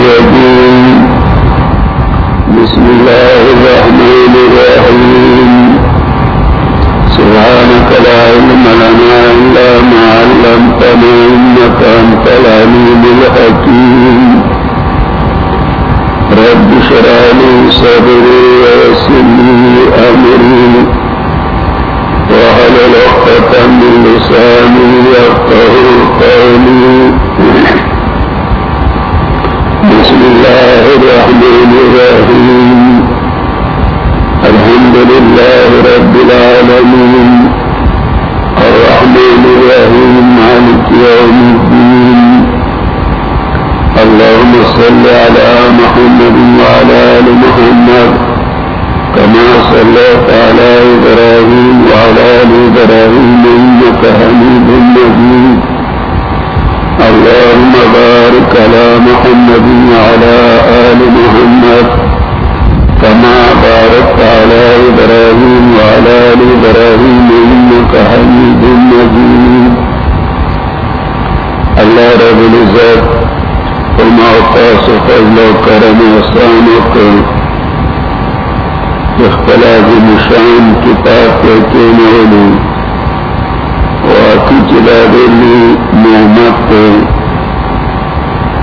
الرجيم. بسم الله الرحمن الرحيم. سبحانك لا علم لنا إلا ما علمتنا إنك أنت العليم الحكيم. رب اشرح لي صدري أمري. وهل عقدة من لساني يفقه قولي. بسم الله الرحمن الرحيم الحمد لله رب العالمين. الرحمن الرحيم، مالك يوم الدين. اللهم صل على محمد وعلى آل محمد. كما صليت على إبراهيم وعلى آل إبراهيم إنك حميد مجيد. اللهم بارك على محمد وعلى آل محمد كما باركت على إبراهيم وعلى آل إبراهيم إنك حميد مجيد. الله رب العزت وما أقاس فضل وكرم وإحسانك اختلاف مشان كتاب كيكين ولي وكتاب لي نعمت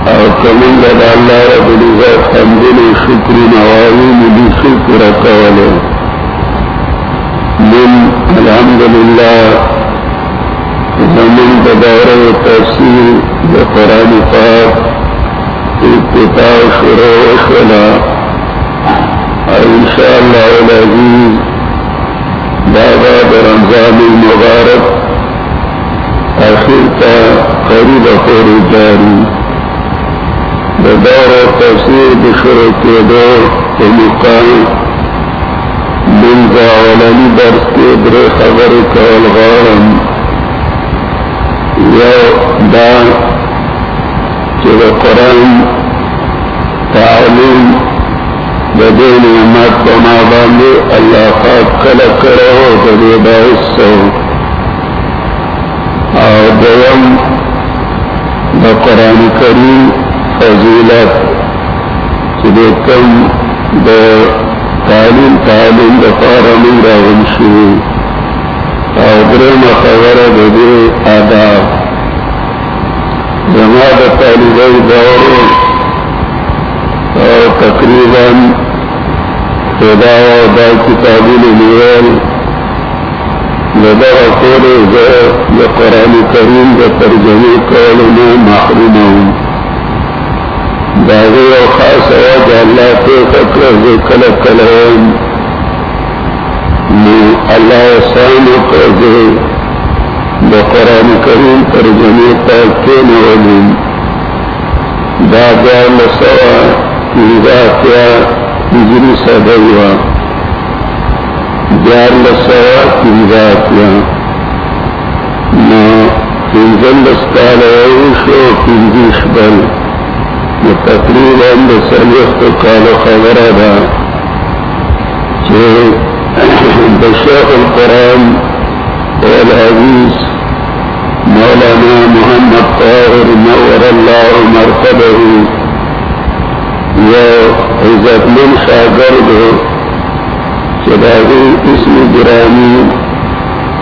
او کمن دا اللہ رب العزت حمدن شکر نوائین دی شکر کولے من الحمدللہ زمن دا دورہ تفسیر دا قرآن پاک ابتتاع شروع شلا انشاءاللہ العزیز بابا دا رمضان المبارک آخر تا قریب خور جاری. دور تفسیر بشروع کے دور کے مقام. من ذاولنی درس کے در خبر کول غارم. یو دا چر قرآن تعلیم بدین امت بما باندے اللہ خاک کلک کرو دلی باعث سو. دوم دا قرآن کریم فضیلت چلے کم دا تعلیم تعلیم دا فارمی راغن شوی او درم خبر دا دے آداب زما دا طالبی دور او تقریباً خدا و دا کتابون نیول لدى رسول ذا قرآن کریم دا ترجمه کولنا محرومهم داغی و خاص وجه اللہ پہ فکر ذکر کلہم نو اللہ سان قرضے بقرآن کریم ترجمه تاکین ولیم دا جال سوا کیزاتیا ہجری سدوا جال بل تقریباً خبر دا چه بشیخ القرآن مولانا محمد طاهر نور الله مرتبه یا عزت من شاگرد چداغی اسم گرامی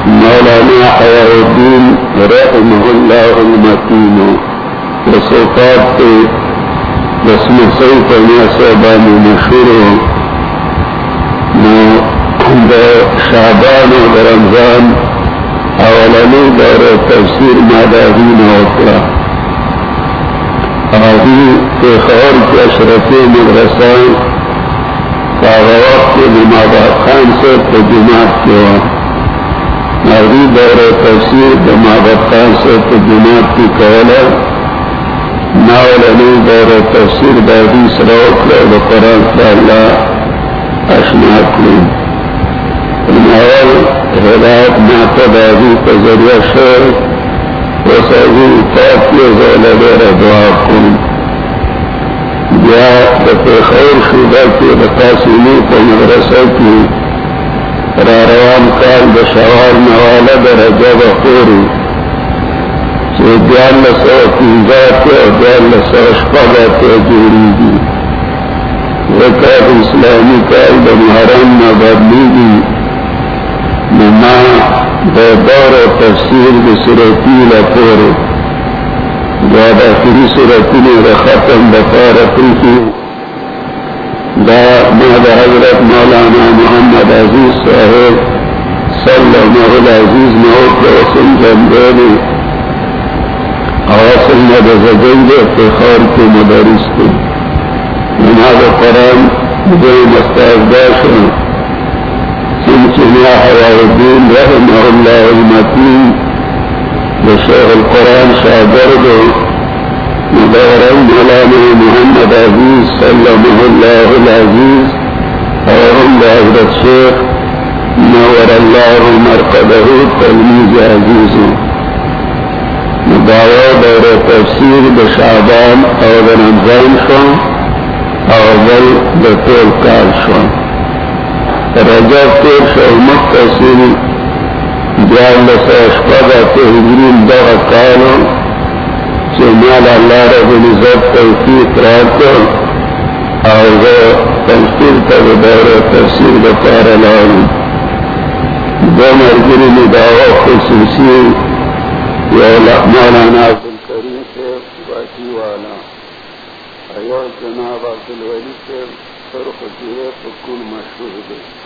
مولانا حیاء الدین رحمه الله المتین وصفات رسم سوی پرنیا صحبانی مشهور نو دا شعبان و دا رمضان، اولانی دور تفسیر ماداغین وکرا آغی کے خور کی اشرفی مدرسان فاغا وقت نمادا خان سے تجمعات کیا آغی دور تفسیر دماغ خان سے تجمعات کی کولا ناولنی دور تفسیر دادی سروک لے قرآن تعالی اشنا کلی ناول ہدایت ماتا دادی کا ذریعہ شر وسعی تاکی زول دعا کن یا دفع خیر شدہ کی بقاسمی کو مدرسہ کی را روان کال بشوار نوالد رجب خوری. دیال سو پنجات دیال سو شپگات جوڑی دی وکات اسلامی کال دا محرم نا بدلی دی نما دا دور تفسیر دی سرطی لپور زیادہ پوری صورتی نے ختم بتا رکھی کی دا ماد حضرت مولانا محمد عزیز صاحب صلی اللہ العزیز موت وسن جنبیلی آسل مد زجنگ افتخار کے مدرس تھی نماز قرآن جو مستعد داشن سنچنا حیاء الدین رحمه اللہ المتین لشيخ القرآن شاگرد مدورا مولانا محمد عزیز سلمه الله العزیز، اور حضرت شیخ نور الله مرقده تلمیز عزیز مدعوه دور تفسیر بشعبان او بنمزان شو او بل بطول کار شو رجب تیر شو متصل جان شپدا تهجرین دغا کالو چه اللہ رب العزت توفیق راکو تنسیر دور تفسیر دو مرگری خصوصی یا مولانا عبدالکریم سے باقی والا۔ جناب عبدالولی سے پکل مشہور دے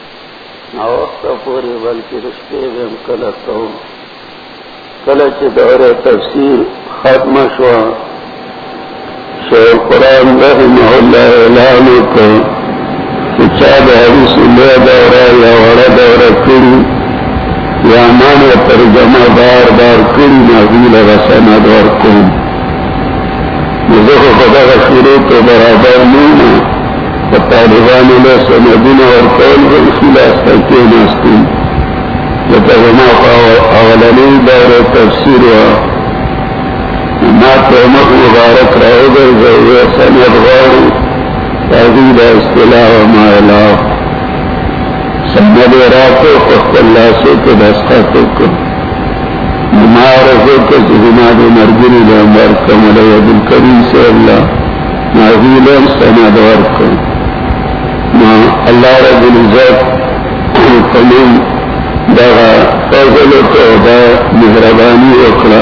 وقت پوری بلکہ رشتے میں کلک کہوں کلچ دور تفسیر ختم شوا۔ شیخ قرآن رحمہ اللہ اعلان کو چا حدیث لے دورہ یا وڑا دورہ کری یا مان ترجمہ بار بار کری نازیل رسنا دور کن۔ مزخ خدا شروع تو برابر نہیں طالبان له سندونه ورکول به خلاص تکي نستي لکه ما دور ما سند سند کے دستاتو کو ممارزو کے زمان عبدالکریم سے اللہ نازیل سند ورکو اللہ رب العزت تمام دغا فضل کو دا مہربانی وکڑا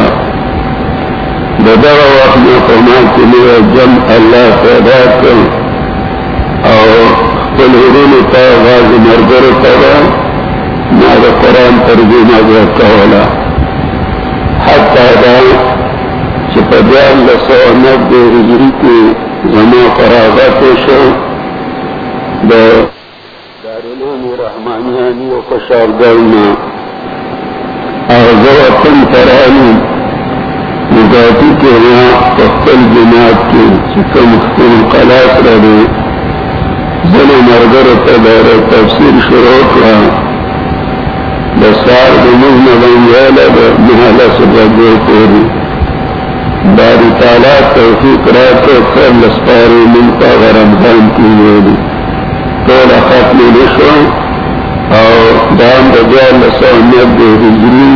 دغا وقت میں فرما کے لیے جم اللہ پیدا کر اور کل حرون تا غاز مرگر تبا ناغ قرآن ترجمہ جو والا حتی دا چپدیان لسو نبدے ہجری کی زمان فراغت شو دارالعلوم رحمانیانی و خوشار گرنا اغزو اتن ترانی مداتی کے وہاں اختل جماعت کے چکم اختل قلاس رہے زن مرگر تدار تفسیر شروع کرا بسار یالا دا محالا سبا کوری باری تعالی توفیق را تو کر لسپاری ملتا غرمزان کی ویلی ٹول ختم نشو اور دام بجا لسو نبے ہجری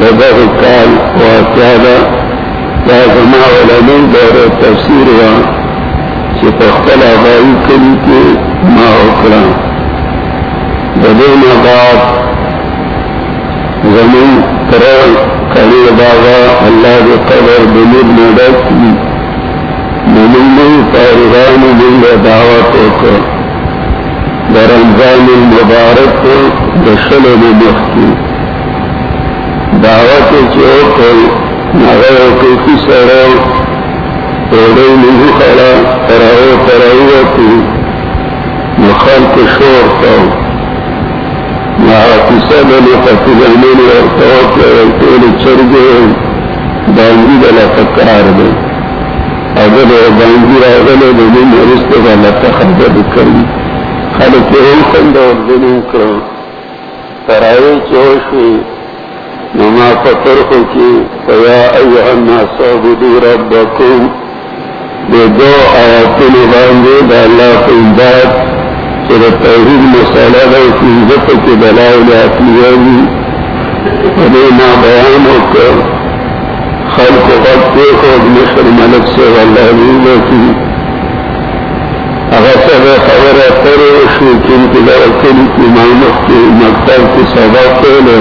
بدہ کال واقعہ دا زما علماء دور تفسیر وا چې په خپل آبائی کلی کې ما وکړه د دې نه بعد زمون تر کلی بابا الله دې قبر دې نه ډکې نو موږ طالبانو موږ دعوت وکړو رمضان المبارک کو دشل مختی دعوت چوک نغیر کوکی سڑو توڑے نہیں کھڑا تراؤ تراؤتی مخلق شور کو کسی بلی قطی زمین اور توقع ورطول چرگے بانگی بلا تکار دے اگر بانگی را غلے دے مرستے والا تخبر کریں۔ خلق هم خند ورزنو کرو ترائی چوشوی نما فترخو کی فیا ایوہ الناس عبدو ربکم دے دو آیاتن باندے دا اللہ کو امداد چر توحید مسئلہ دا کی عزت کے دلائل عقلیہ ابھی ما بیان ہو کر خلق وقت کے خود مشر ملک سے واللہ لیلہ کی اگر سب خبر کرے شو کی لڑکن کی مامت کی مکتب کی سبق کے لے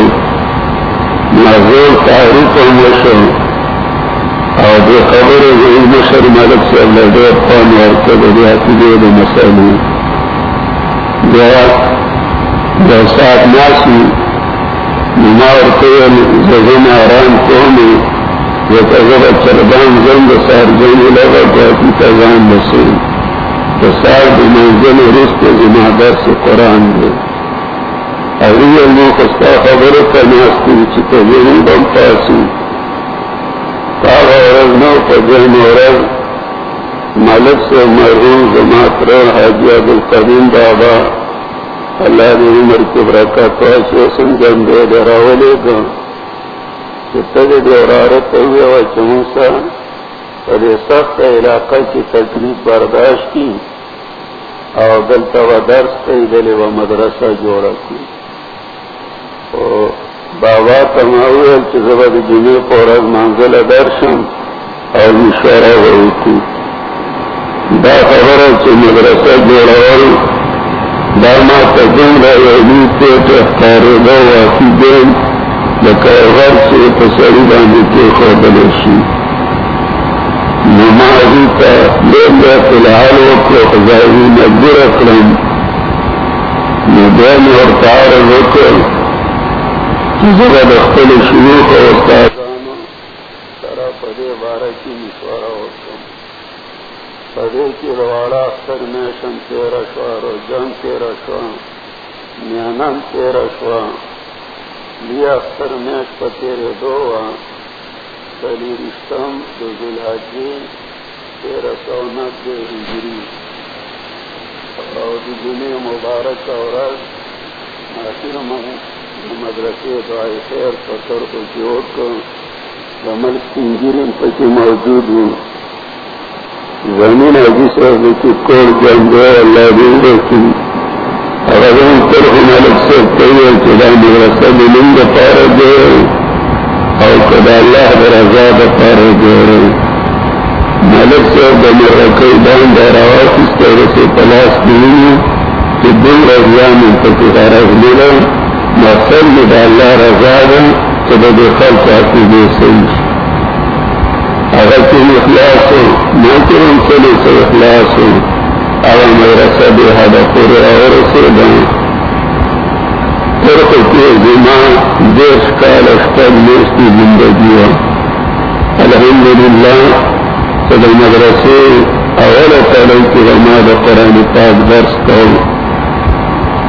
معذور تعریف و مشر اور جو خبر ہے مشر ملک سے اللہ دیر اور کب ریاتی ناسی نمار کوئل زغن آرام قومی یہ تغیر چربان زند سار جنگ لگا جاتی تغان بسیم سال منزل رست زما درس قرآن دے۔ اولی اللہ خستا خبر کا ناستی چکا ذہن بم پاسی۔ کاغ نو ملک سے مرحوم زما تر حاجی عبدالقدیم بابا۔ اللہ نے عمر کی برکت واسے سنجن دے دراولے گا۔ چتگ دے رارت ہوئے و چموسا سخت علاقہ کی تکلیف برداشت کی۔ اور دلتا و درس کئی دلے و مدرسہ جوڑا کی او بابا تماوی چزبد جنی پورز منزل درشن اور مشورہ ہوئی تھی دا خبر چ مدرسہ جوڑا ہوئی دا ما تجن رہا یعنی پیٹ اختار دو واقعی دین لکہ غر سے تسری باندی کے خود دلشی نمازی کا دین دے فلحال وکر خزائی نبر اکرم ندین اور تار وکر زبد اختل شیوخ و استادانو سرا پدے کی مشورہ وکرم پدے کی روارا اختر میشن تیرا شوا رو جن شوا شوا لیا اختر میش پتیرے دو وہاں سلی رشتم دو ذلحجی تیرہ سو نبے ہجری اور جنہیں مبارک عورت آخر مدرسے دعائے خیر پتھر کو جوڑ کر رمل کنجرین پتی موجود ہوں زمین جس وقت کی کوڑ جنگ ہے اللہ دے کی اگر ان پر ملک سے کئی چلا مدرسہ ملنگ پارا دے او کدا اللہ برزا بطار جوڑے ملک سے بمر رکی دان دارا کس طرح سے پلاس دینی کہ دن رضیان انتکی غرض ملا مقصد دا اللہ رضا دا کہ دا دے خلق آتی دے سیش اگر کن اخلاص ہو ممکن ان سے لے سے اخلاص ہو اگر میرا سب حدا پورے اور سے دان فرق کے جمع دیش کا لشکر میشتی زندگی ہو الحمد للہ صدر مدرسے اول تعلیم کی رماد قرآن پاک درس کرو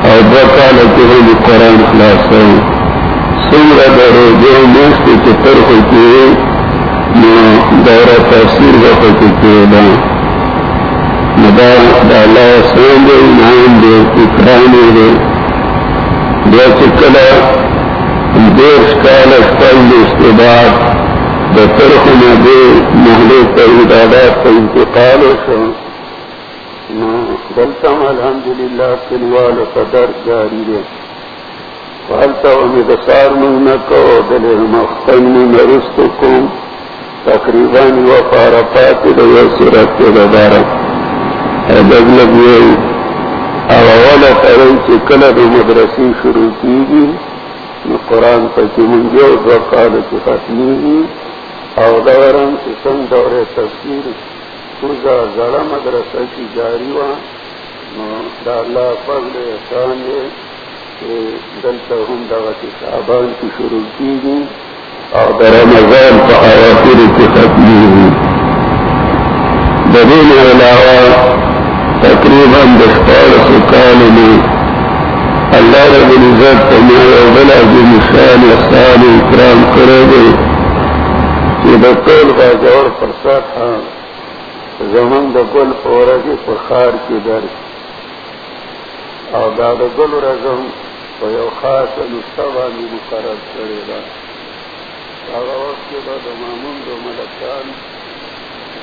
اور دو کال کے ہم قرآن خلاص ہو سمر درو جو میشتی کے فرق کے دورہ تحصیل وقت کے دا مدا ڈالا سون دے نام دے اکرانے دے۔ بیا چکلا دیش کال پل اس کے بعد دترخ میں دے محلے کا تعدادات کا انتقال شو دلتم الحمد للہ فلوال قدر جاری رے فالتا ہمیں دسار میں مہینہ کو دل مختن میں نرست کو تقریباً وہ پارا پاتی دو سرت کے دوبارہ لگ لگ یہ اول کریں کہ کل دو مدرسی شروع کی گی قرآن پکی منگے دو کال کی ختمی گی اور دوران کی سن دور تفسیر، پوزا زڑا مدرسہ کی جاری ہوا۔ دا اللہ فضل احسان ہے کہ دلتا ہم دعوت صحابان کی شروع کی گی اور در رمضان کا آواتر کی ختمی ہوئی۔ دلیل علاوہ تقریباً دستار سکال میں اللہ رب العزت تمہارا بلا جو مثال احسان اکرام کرے گے کہ بکول کا جوڑ پرسا تھا ہاں. زمن دکل فورج فخار کی در. اور داد گل رزم و یو خاص نستوانی مقرر کرے گا. وقت کے بعد مامون دو ملکان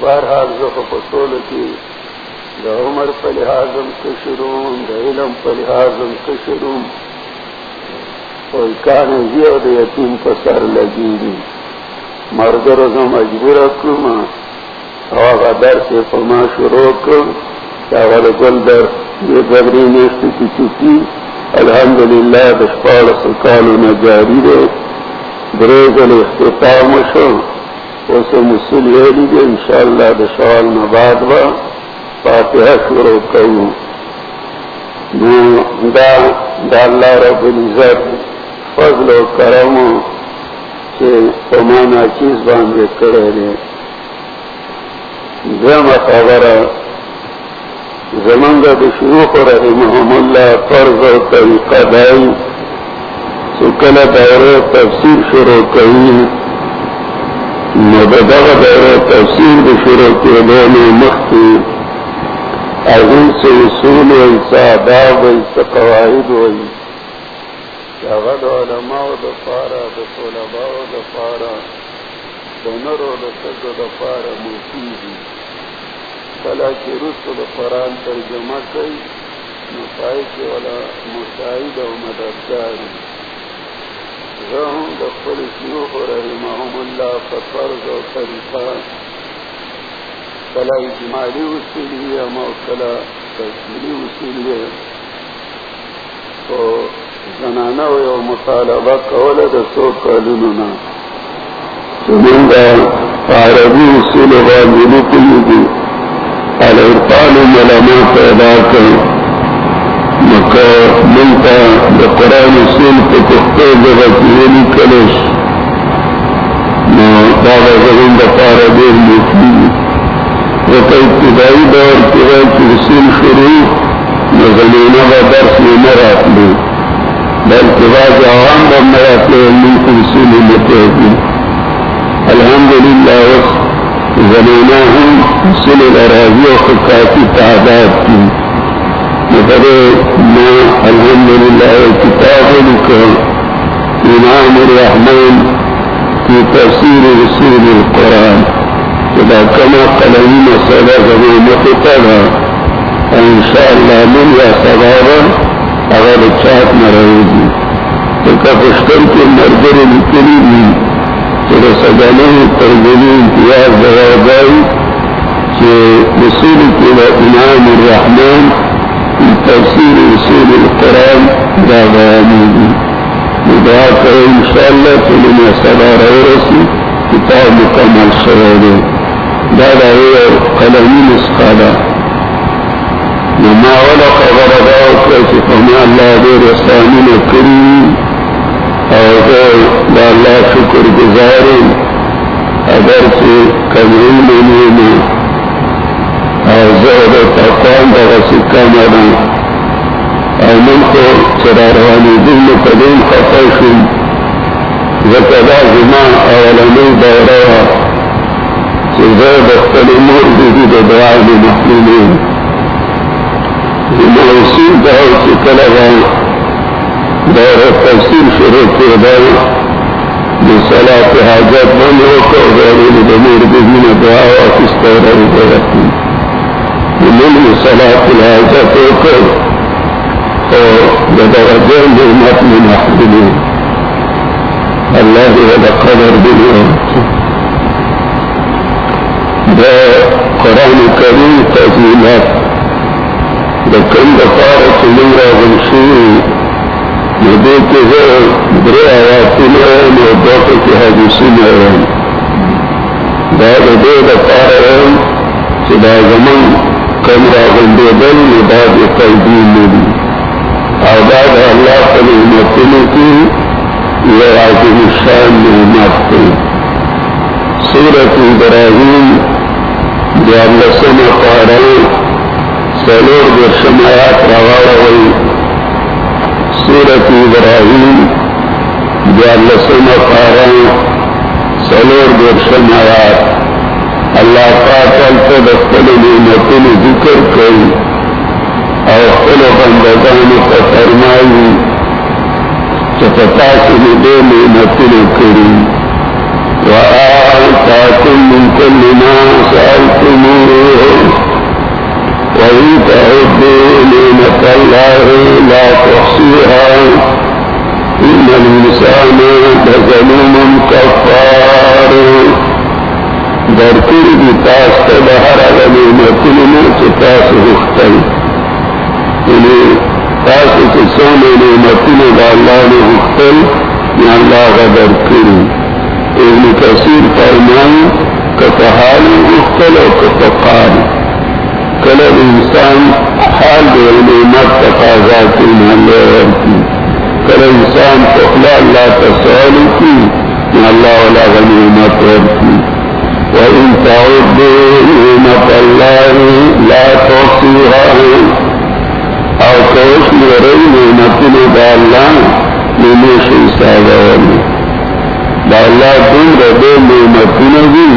بہرحال جو پسول کی، دا عمر پلحاظم کشروم دا علم پلحاظم کشروم کوئی کان جی اور یتیم پسر لگی دی۔ مرگر و مجبور کرم اور در سے فما شروع کر چاول گل در یہ گبری نیشت کی چکی الحمد للہ دشپال سکال نہ جاری دے۔ بریز الاختتام شو اسے مسل یہ لیجیے ان شاء اللہ دشال نباد با فاتحہ شروع کروں۔ دا دا اللہ رب العزت فضل و کرم سے پمانا چیز باندھے کرے رہے۔ دم خبر زمنگ شروع رہے محمد اللہ فرض و طریقہ دائی سکل دور تفسیر شروع کری۔ مدد دور تفسیر شروع کے دونوں مختی ازن سے اصول ہوئی ساداب ہوئی سقواعد ہوئی شغد علماء دفارا دفولباء دفارا دنر و دسد دفارا مفیدی کلا کی رسل قرآن ترجمہ کئی نفائی کے والا مشاہد و مددگاری رہوں دفل شیوخ رحمہم اللہ ففرض و طریقہ۔ کلا اجمالی اصول ہے ہم کلا تفصیلی اصول ہے۔ تو زنانہ و یو مطالبہ کول دسو قانوننا۔ چنندہ عربی اصول والی کلی دی الارقان ملما پیدا کر۔ مکہ ملتا دا قرآن سن کو پختو جگہ کی کلش نو دادا زمین دا پارا دیر مفید وکا ابتدائی دور کی کی رسول شروع نو زمینہ با درس میں مرات لے بلکہ بعض عوام با مرات لے من کو رسول متحدی الحمدللہ وقت زمینہ ہوں سل اراضی و خکاتی تعداد کی۔ مگر میں الحمد للہ کتاب لکھا امام الرحمن کی تفسیر رسول القرآن خدا کما قلمی مسئلہ زمین مقتبہ ان شاء اللہ من یا سبابا اگر چاہت نہ رہے گی تو کپشتر کے مرگر نکلی بھی سجانے ترجمے امتیاز دیا گئی کہ رسول کے امام الرحمان کی تفصیل رسول القرآن دا بیانی دی دعا کرے انشاءاللہ کہ لنا صدا رہے رسی، کتاب مکمل شروع دے دادا اور قلمی نسخالا نما والا خبر داو کہ فما اللہ دے رسانی نکری اور اللہ شکر گزار اگر سے کمرے لینے میں اور زور تقوام اور من کو چرا روانی دل قدیم شن زکدا اولنی دورا دختل دیدی دعا محلومین چکل دور تفصیل شروع کے حاجت بند ہو کر دعا کس طرح رکھتی من مسئلہ کی حاجت ہو کر اور بدرجہ نعمت میں محبوب اللہ ودا قدر دنیا قرآن کریم تجمیلات لكن بطارة من غنشور ندے کے ہے برے آیات میں نوٹ کی حدیثی میں ہے بعد دے بتا رہے ہیں کہ دا زمن کم راغن دل بعد تلبین ملی آباد اللہ کے نعمتوں کی یہ عظیم شان نعمت تھی سورت ابراہیم لسم پارا سلور درشمایات رواڑوئی سورت ابراہیم بیا لسم پارا سلور درشمایات اللہ پاکل تو دفتل نعمتن ذکر کئی اور خلو بندگان کا فرمائی چپتا سے دے نعمتن کری وآتاكم من كل ما سألتموه۔ وإن تعدوا نعمة الله لا تحصيها إن الإنسان لظلوم كفار۔ درکر دی تاس تا بہر اگر نعمتن میں چی تاس ہختل یعنی تاس چی سونے نعمتن دا اللہ نے ہختل یا اللہ کا درکری ابن کثیر فرمائی کتحال مختلف کتقال۔ کلب انسان حال دے نعمت تقاضا کی محلے کی کل انسان تخلا اللہ تسأل کی اللہ ولا غنیمت ورکی وإن تعدوا نعمة الله لا تحصيها أو كوش لري نعمتنا بالله لمش إسابة دا اللہ دن ردے نعمتون دی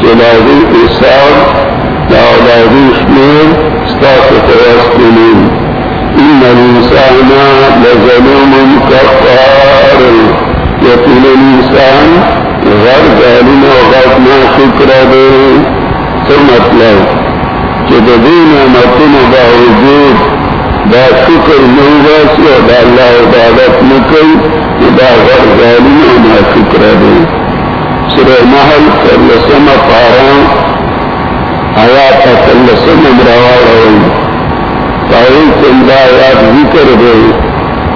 چلاغی اصاب دا اولاغی شمیر ستاس توستنین ان الانسان لظلوم کفار یقین الانسان غر ظالم و غر شکر دے تو مطلب کہ دا دین نعمتون مطلب باوجود دا شکر نوغاسی و دا اللہ عبادت نکل دا غر ظالم ما شکر دے سر محل کلسم پارا آیات کلسم امروا روی پائی چند آیات ذکر دے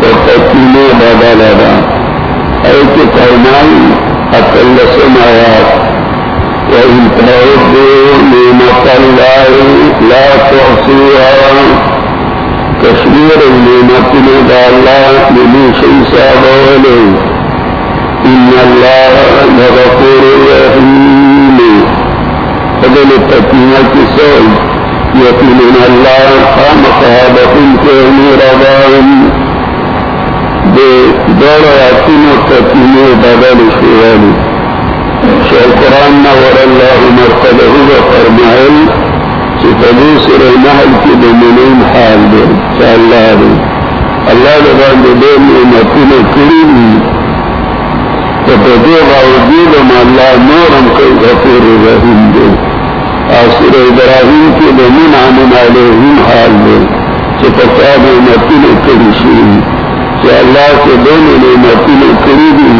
تو تکینے بابا لدا ایک فرمائی اکلسم آیات وإن تعدوا نعمة الله لا تحصيها کشمیر نعمت میں ڈالا ملی شیسا بولے ان اللہ غفور رحیم بدل تکیہ کی سول یقین اللہ خام صحابت کے میرابان دے دوڑ آتین و بدل شیخ قرآن نور اللہ مرتبہ و فرمائل سر محل کی دمنین حال دے۔ چا اللہ دے۔ اللہ دے دے باوجود اللہ نورم کئی غفور رحیم دے۔ آسر ابراہیم کی عمن علیہم حال دے۔ چا اللہ کے دون نعمتون کری دی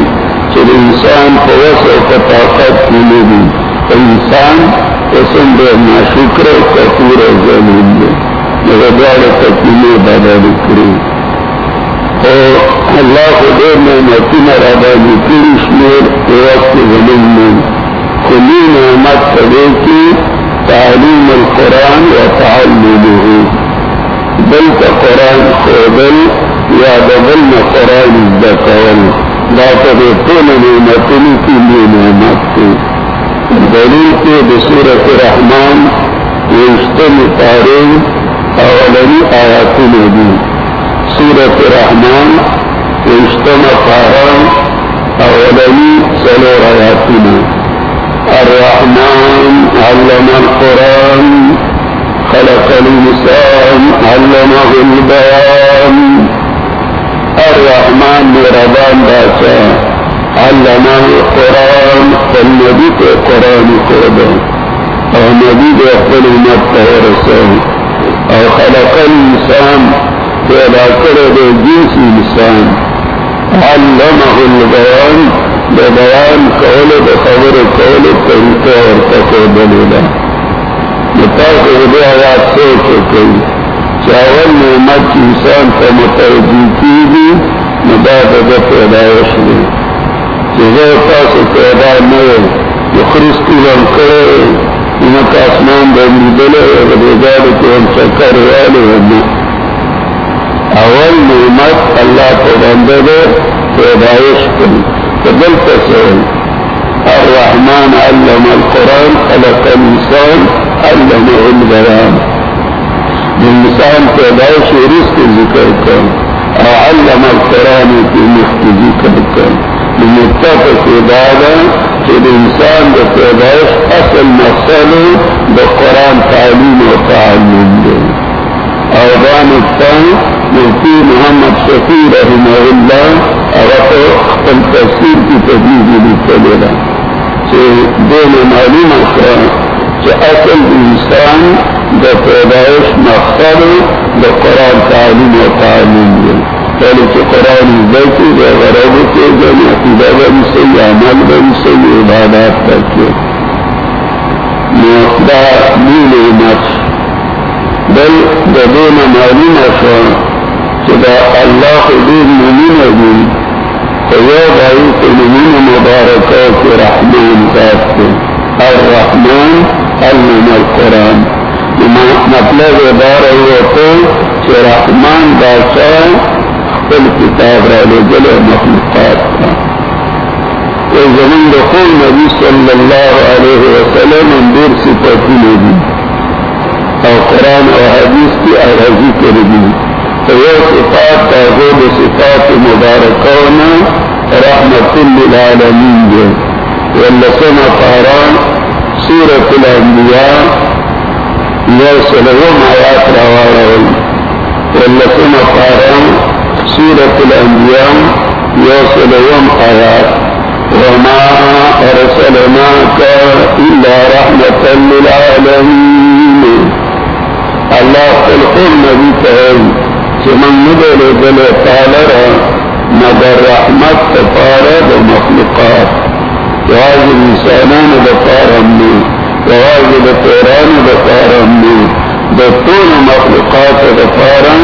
چل انسان فوس و طاقت کی دی انسان قسم دے نا شکر کپور زمین دے مگر دوار تکیلے بابا نکری اور اللہ کو دے میں نتینا رابا نکری شمیر وقت زمین میں۔ کلی نعمت کرے کی تعلیم القرآن و تعلمه بل کا قرآن خوبل یا ببل قرآن ازدکول لا تبقون نعمتنی کی لیے نعمت کی دلیل کے بصورت رحمان وشتم تاریخ اولنی آیات نبی سورت رحمان وشتم تارا اولنی سلور آیاتنا الرحمن علم القرآن، خلق الإنسان، علمه البيان۔ الرحمن مرضان باشا علامہ قرآن النبی کو قرآن قربان اور نبی کو اپنے امت کا رسول. اور خلق الانسان پیدا کرے دے جنس انسان. علمہ البیان بے بیان قول بے خبر قول طریقہ اور تقو دلیلا مطابق دے آیات سوچ کئی چاول نعمت انسان کا متوجہ کی بھی مداد پیدائش میں تاسو پیدا نه یو خريستي لم کړي نو تاسو نن د دې له دې کې هم څکر والي اول نعمت الله په باندې پیدائش کړي قبل تاسو الرحمن علم القرآن، خلق الإنسان علمه البيان الإنسان پیدائش و رزق ذکر کر او علم القرآن کی مفت ذکر کر۔ متفق دادا کہ الانسان دا پیدائش اصل مقصد دا قرآن تعلیم و تعلیم دے۔ او دانتا مفتی محمد شفیع رحمہ اللہ اگر تو تفسیر کی تجیز لکھلے رہا دین معلوم کہ اصل انسان دا پیدائش مقصد دا قرآن تعلیم و تعلیم دے پہلے یعنی کہ قرآن بیتی دا غرب کے جن عقیدہ بن سے عمل بن سے عبادات تک کے۔ دا نیل نفس بل دا دین معلوم شا کہ دا اللہ دین ممین دین بھائی کے نمین مبارکات کے رحمان ذات کے الرحمان علم القرآن. مطلب بار ہوا تو کہ رحمان بادشاہ کل کتاب رہے جل مخلوقات کا. زمین رقول نبی صلی اللہ علیہ وسلم اندر صفتی نبی اور قرآن اور حدیث کی اراضی کر دی تو یہ صفات تعبود صفات مبارکونا رحمت للعالمین جو واللسن قاران سورة الانبیاء یوسلوم آیات روارون واللسن قاران سورة الانبیاء یوسلوم آیات وما أرسلناك إلا رحمة للعالمين. الله خلق النبي تعالى من مدل دل تالر مگر رحمت تفارا دا مخلوقات واز انسانان دا فارمنی واز دا تیران دا فارمنی دا طول مخلوقات دا فارم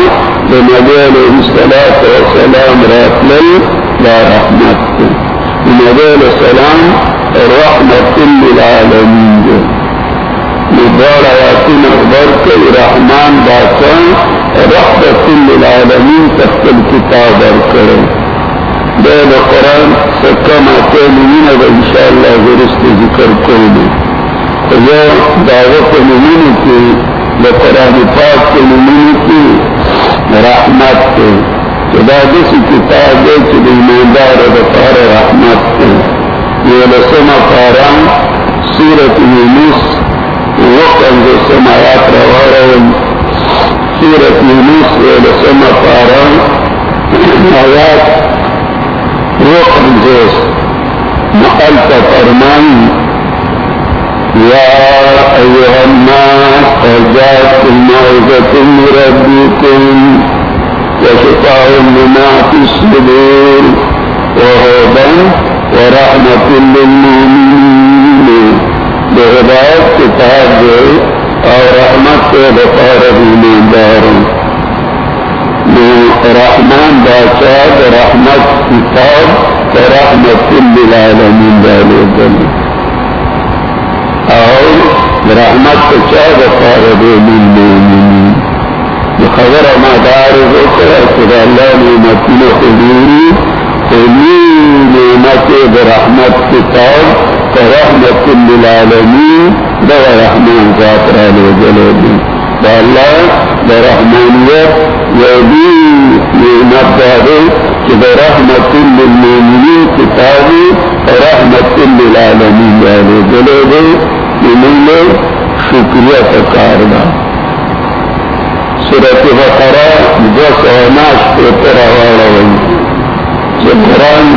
نبی علیہ السلام والسلام راتلل لا رحمت نبی علیہ السلام رحمت للعالمین جو مدار آیاتین اخبر کے رحمان باسان رحمت للعالمین تحت الكتاب ارکڑے دے دا قرآن سکا ماتے نمین دا انشاءاللہ ورست ذکر کولی یہ دعوت نمین کی دا قرآن پاک کے نمین کی رحمت کے دا دسی جی، کتاب دے چی ایماندار دا رحمت کے یہ لسما پاران سورت یونس۔ وقت جو سمایات روارا سورة يونس ولسما فاران آيات روح الجيس نقلت فرمان يا أيها الناس قد جاءتكم موعظة من ربكم وشفاء لما في الصدور، وهدى ورحمة للمؤمنين اور رحمت کے بطور ایماندار رحمان بادشاہ رحمت کتاب رحمت للعالمین ڈالے گل اور رحمت کے چاہ بطور المؤمنین خبر مدار ہو کر خدا اللہ نعمت خدوری نعمت برحمت کتاب رحمت للعالمین دا رحمان ذات را لے جلے دی دا اللہ دا رحمت للمؤمنین کتابی رحمت للعالمین شکریہ تکار دا سورت بقرہ دو سو پہ ترہ والا ہوئی جب قرآن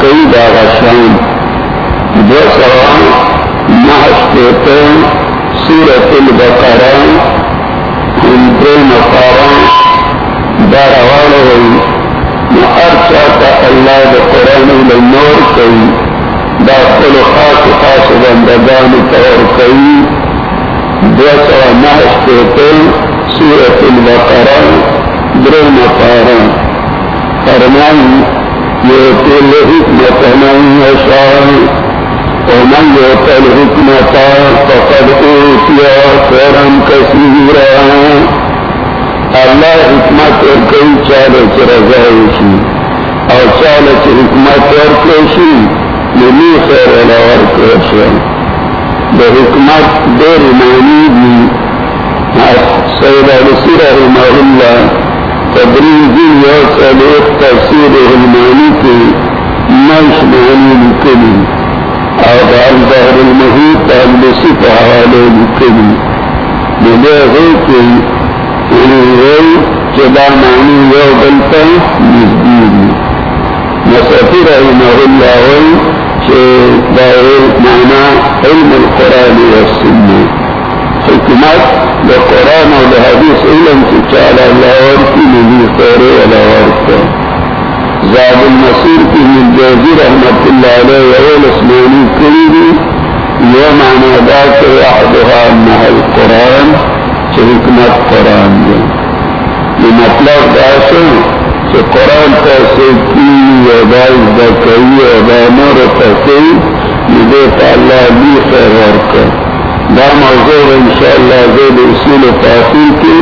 کئی دا غشان دو سو محشتے سورت البقرہ داروان ہوئی۔ ارچا اللہ دا قرآن نور کئی دا کل خاص خاص بندگان طور کئی دو سو سورت البقرہ فرمائی، یہ حکمت نہیں ہے ومن يؤت الحكمة فقد أوتي خيرا كثيرا. الله حکمت اور کئی چالے سے رضائی اور چالے حکمت اور کیشی ملی خیر علاور کرشا دا حکمت دیر معنی دی سید علیسی رحمہ اللہ تبریزی تفسیر کی او دا الظہر المحیط تعلسی پہوالے لکلی ملے غیر کی انہی غیر چدا معنی یو بلتا نزدیدی مسافی رحمه الله وی چې دا علم القرآن والسنة حکمت قرآن علم چې چاله الله ورکی نبی خیر ولا ورکا زاد المسیر کی من جوزی رحمت الله علیه ویل اسمانی کلی دی یو معنا دا چې احدها انها القرآن چې حکمت قرآن دی۔ مطلب دا شو کہ قرآن پیسے کی ادائی بکئی ادا نور پیسے مجھے اللہ بھی خیر اور کر۔ دا موضوع ان شاء اللہ زید اصول تحصیل کی،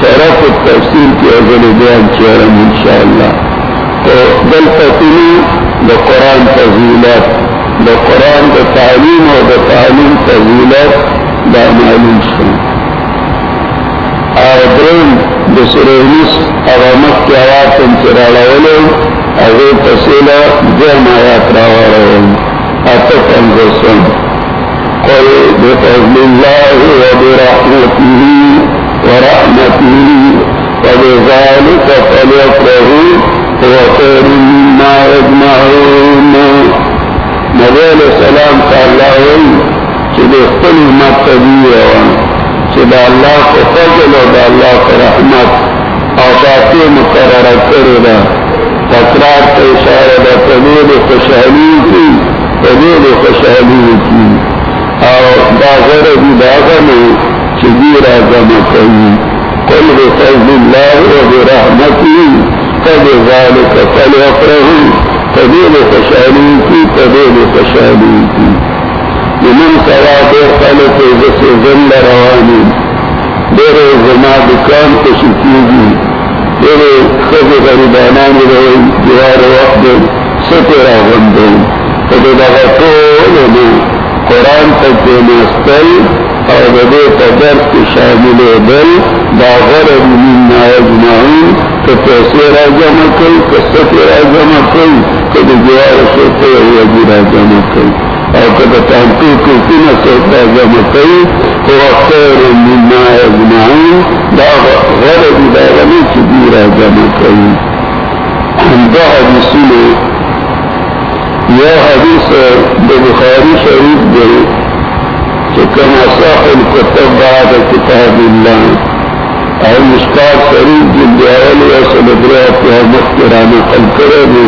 شرف تفصیل کی اضل بیان چیرم ان شاء اللہ تو دل تقیلی دا قرآن فضیلت دا قرآن دا تعلیم اور دا تعلیم فضیلت دا معلوم شن اور درم بسرینس اغامت کی آیات انترا لولو اغیر تسیلا جرم آیات راوارو اتت انزسن قل بفضل الله وبرحمته ورحمته، وبذلك فليفرحوا. هو خير مما يجمعون نبي عليه السلام قال الله چې د خپل امت چې الله په فضل او الله په رحمت او مقرره ده تکرار ته اشاره ده په دې خوشحالي کې په دې خوشحالي کې او دا غره دي دا غنه چې دې راځم کوي قل بفضل الله وبرحمته فبذلك فليفرحوا. فدين خوشحالي کې فدين خوشحالي کې من سوا خلق جیسے زند روانی میرے زما دکان کو شکی گی میرے خز غریبانان رہے دیوار وقت سترا بندے کدے دغا ٹول قرآن تک دے مستل اور دے تدرس کی شامل دل دا غرب من ما يجمعون كتوسي راجع مكي كستي راجع مكي كده جوار شوكي ويجي راجع مكي او کده تانکو کتنا سوتا جمعی هو خیر مما اجمعین دا غرد دا غنی چی را جمعی دا حدیثونه یا حدیث بخاری شریف دے کہ کما صاح الكتب بعد کتاب اللہ۔ او مشکار شریف جلد اول یا سلبرات یا مختران قلقرہ دے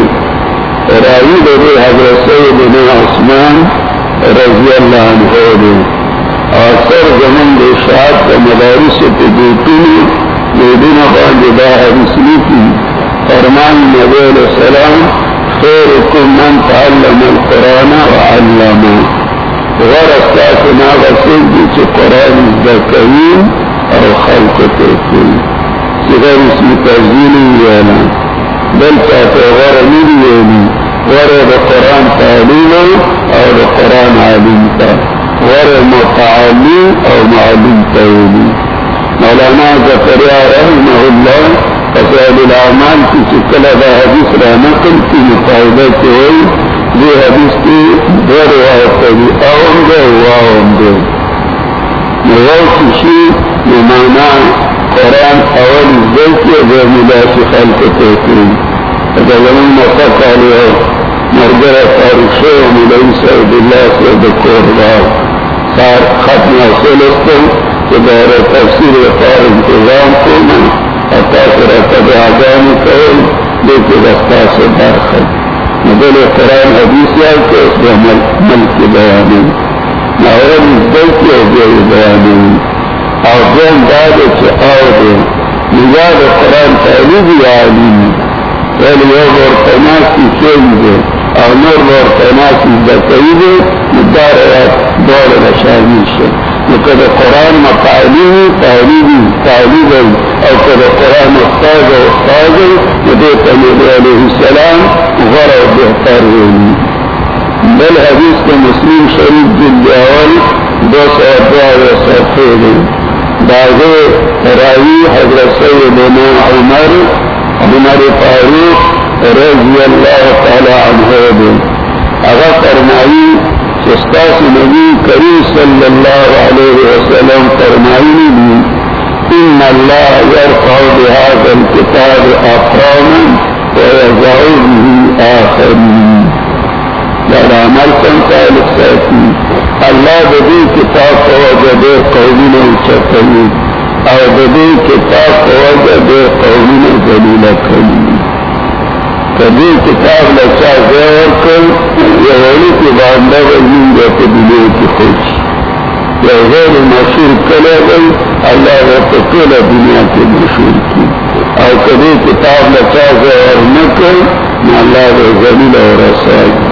راوی دے حضرت سیدنا عثمان رضی اللہ عنہ دے آثر زمن دے شاعت کا مدارس پہ دیتونی دیدن باندے دا حدیث لیتی فرمان نبی علیہ السلام، خیرکم من تعلم القرآن وعلم ورستاتنا غسل دی جی، چی قرآن ازدکوین او خلق تکوین سگر اسم تزیلی ویانا بل چاہتے غور نہیں ویلی غور دا قرآن تعلیم اور قرآن عالم تا غور متعلم اور معلوم تعلیم۔ مولانا زکریا رحمہ اللہ فسائل العمال کی شکل دا حدیث را نقل کی مقاعدہ کے ہوئی یہ حدیث کی دو روایت کری اون دے واون دے مغاو کشی نمانا قرآن اول ذلك غير ملاش خلق توكري هذا زمان مفق عليه مرجع تاريخ شيء ملاي سعود الله سعود الكوربار صار ختم سلسل كدار تفسير وقار انتظام كنا أتاثر أتبع عجاني كون ليك دستاس برخد مدل القرآن حديث يالك اسمه ملك بياني نعرض الزيت يوجه بياني او دین داد چې او دې نگاه قرآن تعلیب عالم یعنی ولی یو ورته ناس کی چین دې او نور ورته ناس د کوي مدار دور د شامل شي نو کله قرآن مقالی تعلیبی تعلیب او قرآن استاد او استاد نو دې ته نبی علیه السلام غره بهتر بل حدیث کے مسلم شریف جل دو سو دو صفحے ہیں داغے راوی حضرت سیدنا عمر عمر فاروق رضی اللہ تعالی عنہ دے۔ اگر فرمائی چستاس نبی کریم صلی اللہ علیہ وسلم فرمائی بھی ان اللہ يرفع بهذا الكتاب اقراما ويضع به آخرين عمل کم تعلق ساتھی اللہ بدی کتاب کو جدے قومی نے چکی اور بدی کتاب کو جدے قومی نے دلیل کھلی کبھی کتاب لچا غیر کر یہ ہولی کی باندھا گئی جیسے دنیا کی خوش۔ یہ غیر مشہور کرے گئی اللہ وہ تو کل دنیا کی مشہور کی۔ اور کبھی کتاب لچا غیر نہ کر، نہ اللہ وہ زلیل اور رسائی۔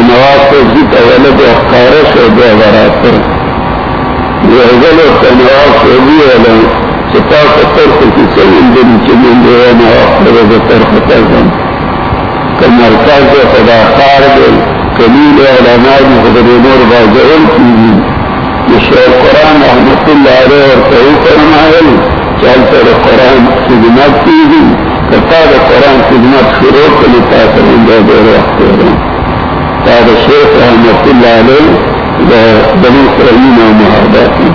نواز کو جیت اولد اخارش و دو براتر یہ اول و نواز کو بھی والا سپا ستر کو کسی اندن چنین دو نواز کو دو طرف ترزم کہ مرکز دو خدا خار دل کلیل علماء خبر نور باجعل کی۔ مشہور قرآن رحمت اللہ علیہ اور کئی فرمائل چلتا قرآن خدمت کی۔ کتا قرآن خدمت شروع کے کلی تاثر اندر دو رخت رہا قال الشيخ رحمة الله عليه بني إسرائيل ومعاداتي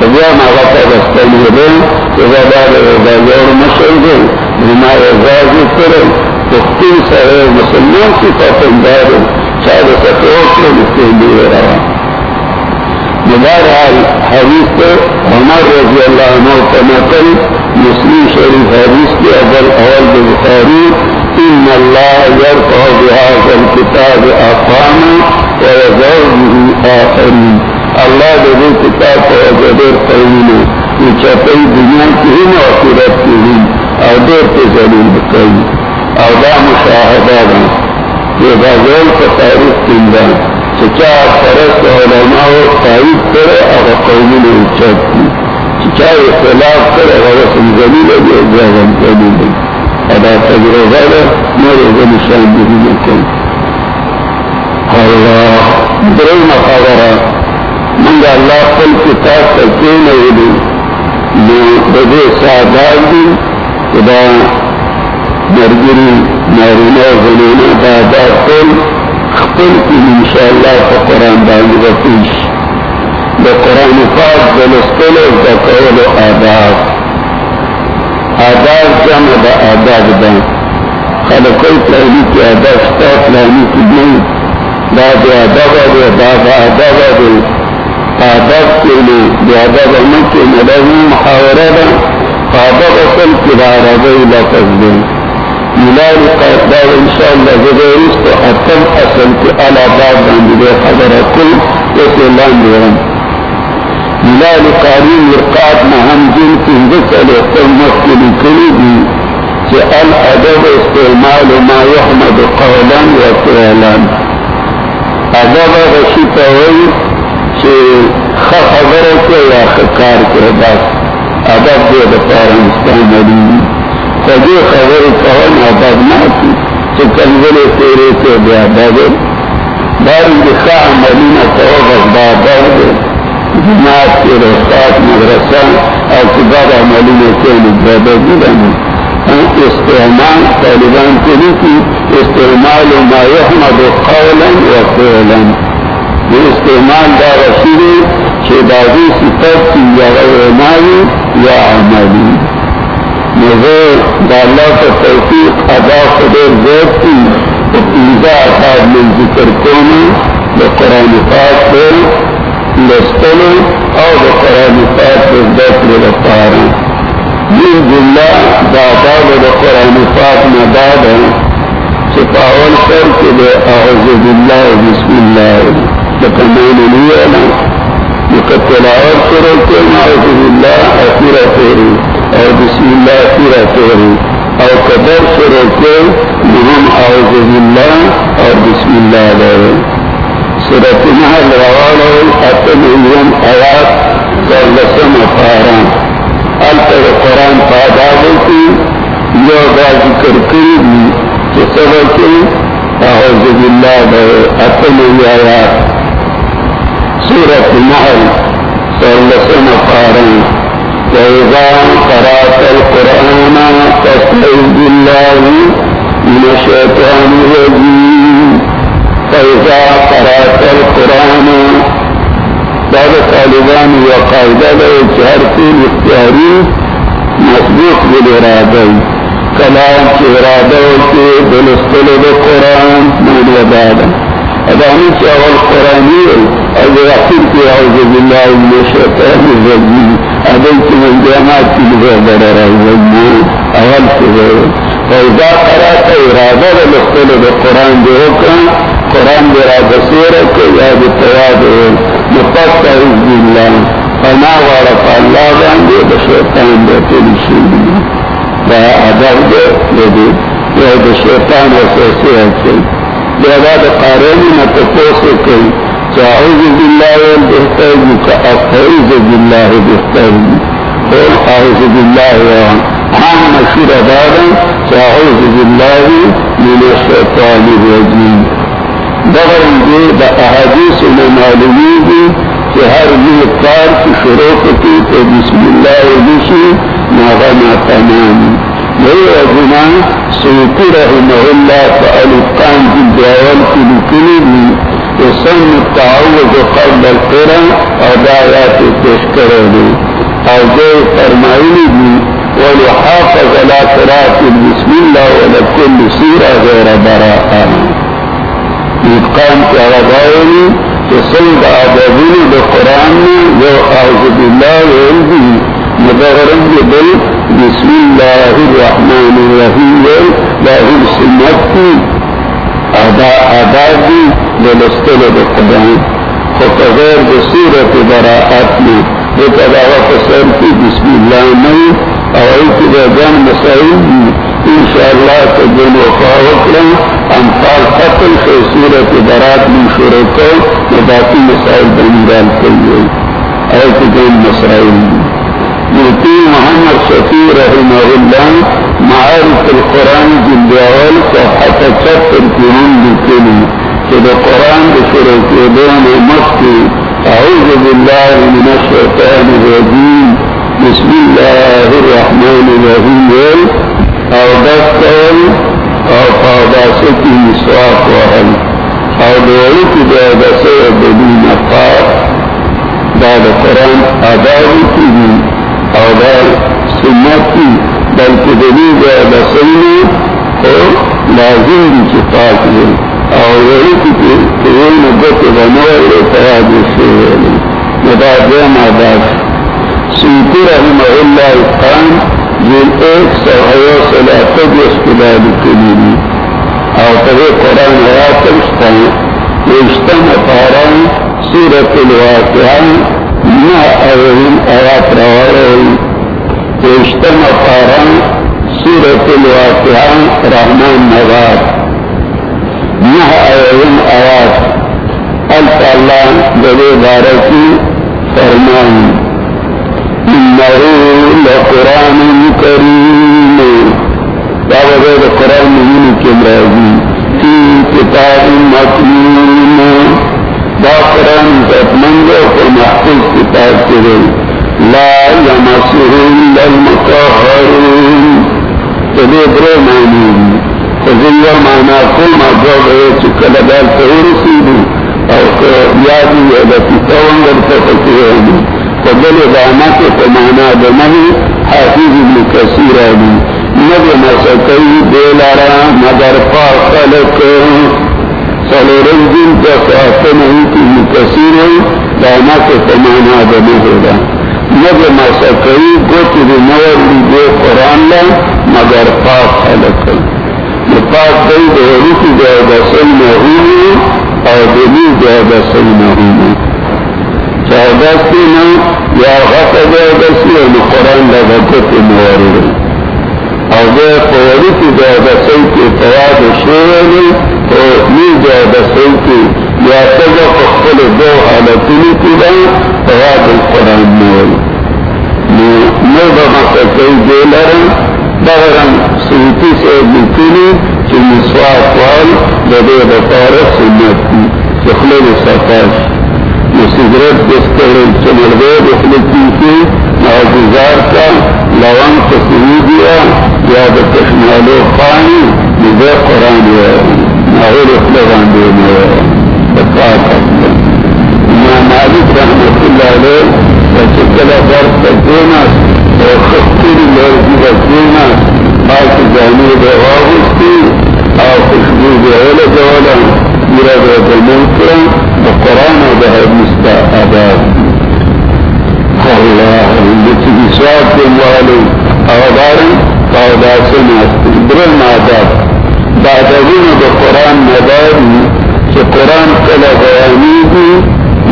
فجاء ما غطى بستانه به إذا بعد إذا مشهد بما يزاج السرم تختي سعر مسلمان صفات دار شهد ستوك لمسلم رواه مبارع الحديث عمر رضي الله عنه تنقل مسلم شريف حديث في أول أول إن الله يرفع بهذا الكتاب أقاما ويضع به آخرين الله بذي كتاب وجدر قومنا يشتري دنيا كهين وآخرت كهين أو دور تزلين بقوم أو دا چچا فرس علماء تائید کرے اور قومنا يشتري چچا اختلاف کرے اور رسم زلیل ہے جو جاوان ادا تجربہ میرے دل شان بھی اللہ درئی منگا اللہ کل کتاب کا کیوں نہیں دی میں بدے سادار دی خدا مرگری نارینا زلینا دادا کل خپل کی انشاءاللہ فا قرآن باندی بپیش دا قرآن پاک دلستل دا قول آداب۔ آداب جمع دا آداب دیں۔ دا خلقوی پہلی کی آداب ستا فلانی کی نہیں۔ دا دی آداب دا دا دا آداب دا آداب کی لی دی آداب امن کی ملوی محاورہ دا آداب اصل کی دا عربی لفظ دا ملال قائدہ انشاءاللہ زبیرست اتم اصل کی علا باب دا دی خبر کل اسے لان دیرم ملال قارین ورقات مهم جن کی ذکر اقتمت کی لکلی دی کہ الادب استعمال ما يحمد قولا و فعلا. ادب غشیت ہوئی کہ خبر کے یا خکار کے بس ادب دے بطار انسان فجو خبر کون ادب نہ کی کہ کنزل تیرے کے بے ادب باری دخاع عملی نہ تو بس جماعت کے رفتار مدرسہ اور کباب عملی میں سے استعمال طالبان کے لیے کی۔ استعمال ما يحمد قولا و فعلا۔ یہ استعمال دا رسول شدادی صفت کی یا غیرمالی یا عملی۔ مگر دا کا توفیق ادا قدر زید کی۔ اتنزا اصحاب من ذکر کونی بقرآن پاک پر لستلو او دا قرآن پاک ذکر لپارا یہ جملہ داداد دا قرآن پاک ندادا سپاول کر کے دے اعوذ باللہ بسم اللہ لکمان لیانا تلاوت شروع کے نعوذ باللہ اخیرہ تیری اور بسم اللہ اخیرہ تیری اور قدر شروع کے مہم اعوذ باللہ اور بسم اللہ علیہ سورت محل روال اتم ملین آیات اور لسم افارا التر قرآن پاداب کی یہ ذکر کری بھی کہ سبب کی اعوذ باللہ علیہ اتم آیات سورة النحل سلسنا قارن فإذا قرأت القرآن فاستعذ بالله من فإذا قرأت القرآن بعد طالبان وقاعدة الإجهار في الاختياري مسبوق بالإرادة، كلام في إرادة في بالإستلو بالقرآن من العبادة هذا نسي أول قرآني الوحيد في أعوذ بالله من الشيطان الرجيم أبيت من جامعة الغابر الرجيم أول كبير فإذا قرأت إرادة لختلف القرآن بوكا قرآن برادة سورة يا بالتواضع مقطع بالله فما ورق الله عنده بشيطان بكل شيء لا أدرد لدي يا بشيطان وسوسية يا بعد قارئ ما تفوسك أعوذ بالله بهتاجك أستعوذ بالله بهتاجك قل أعوذ بالله عن مشهور دارا أعوذ بالله من الشيطان الرجيم دغر دي دا أحاديث المعلومين في هذه الطار في شروطك بسم الله بشي ما غنى تمام وهو جنا سيكون رحمه الله فألقان بالدعوال كل كلمة سن تعوذ قبل القرآن او دعوات تشكرني او جو فرمائني بي ولحافظ على قراءة بسم الله ولكل سورة غير براءة يتقام كربائني تسند عددين بقرآن يو أعوذ بالله وعلبه بسم الله الرحمن الرحيم لا هو سنتي آبادی للستل بقرآن فقدر بصورت براءت میں وہ تداوہ پسر کی بسم اللہ نہیں، اور کی جان مسائل ان شاء بھی انشاءاللہ تجن وفا وکرم انفال قتل سے صورت برات من شروع کو باقی مسائل بنی ڈال کریے اور کی جان مسائل ملتی محمد شفیع رحمہ اللہ معارف القرآن جلد أول صحة تشفر في عند الكلمة كده قرآن بشروع كيبان ومسكي أعوذ بالله من الشيطان الرجيم بسم الله الرحمن الرحيم أو دستل أو قاداستي مسواق وهل أو دعوك بأدسي بدين قار بعد قرآن أداري كده أو دار سنتي بلکہ دلی گیا بسلی اور لازم بھی چپاک ہے. اور وہی کی تیل مدت بنوے تیاد سے مدا دے ماداش سیتی رحمہ اللہ اتقان جن ایک سو حیو صلاة جس کلال کلیلی اور تبی قرآن آیات رشتان رشتان پاران سورة الواقعان نہ اولین آیات روارے پیشتم پارن سورت الواقعان رحمان نواد نہ ایون آیات۔ الفاللہ دلے بارکی فرمان انہو لقرآن کریم دعوة غير قرآن مهين كمراجي في كتاب مكنون دا قرآن ذات منجو كتاب كريم لا يمسه إلا المطهرون تدي برو معنی فزي معنى كل ما جاب چکل دال تورسیدو او که یادی یادتی تونگر تفکیرانی فدل دامت تمانا دمهی حافظ ابن کثیر آدی نبی مسکی دیلارا مگر پا خلق سلورن دین تخواست نہیں کی کثیر دامت تمانا دمهی نب مسکئی گوت دی نور دی دے قرآن لا مگر پاک خلق دی پاک دی دے روکی دے، دسل نہونی او دلی دے، دسل نہونی دادستی نا یا غط دادسی و قرآن لگت موارد او دے قوری کی دادسی کی تواد شوری تو نی دادسی کی یا تجا قخل دو حالتنی کی دا تواد القرآن موارد. نو بمسکی دیلرن دغرن سویتی سے لکلی چی مسواق وال دے بطار سنت کی سفاش سگریٹ بستر چمڑ دے دکھنے کی معجزار کا لون کو سنی دیا یا بشمالو پانی مجھے قرآن دیا ہے ناول اخلے باندھے میں مالک رحمت اللہ علیہ چکلا برف کا دینا، اور خطی لڑکی کا دینا باقی جانے دے واپس اور خوشبو جو ہے میرا جو القرآن وده حديث آباد الله التي بسواد الله أغبار قوضا سنة برم آداب. بعد ذلك القرآن مداري في القرآن كلا بيانيه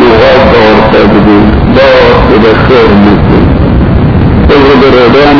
مغاد دور تبدي دور تبخير مثل تغدر ردان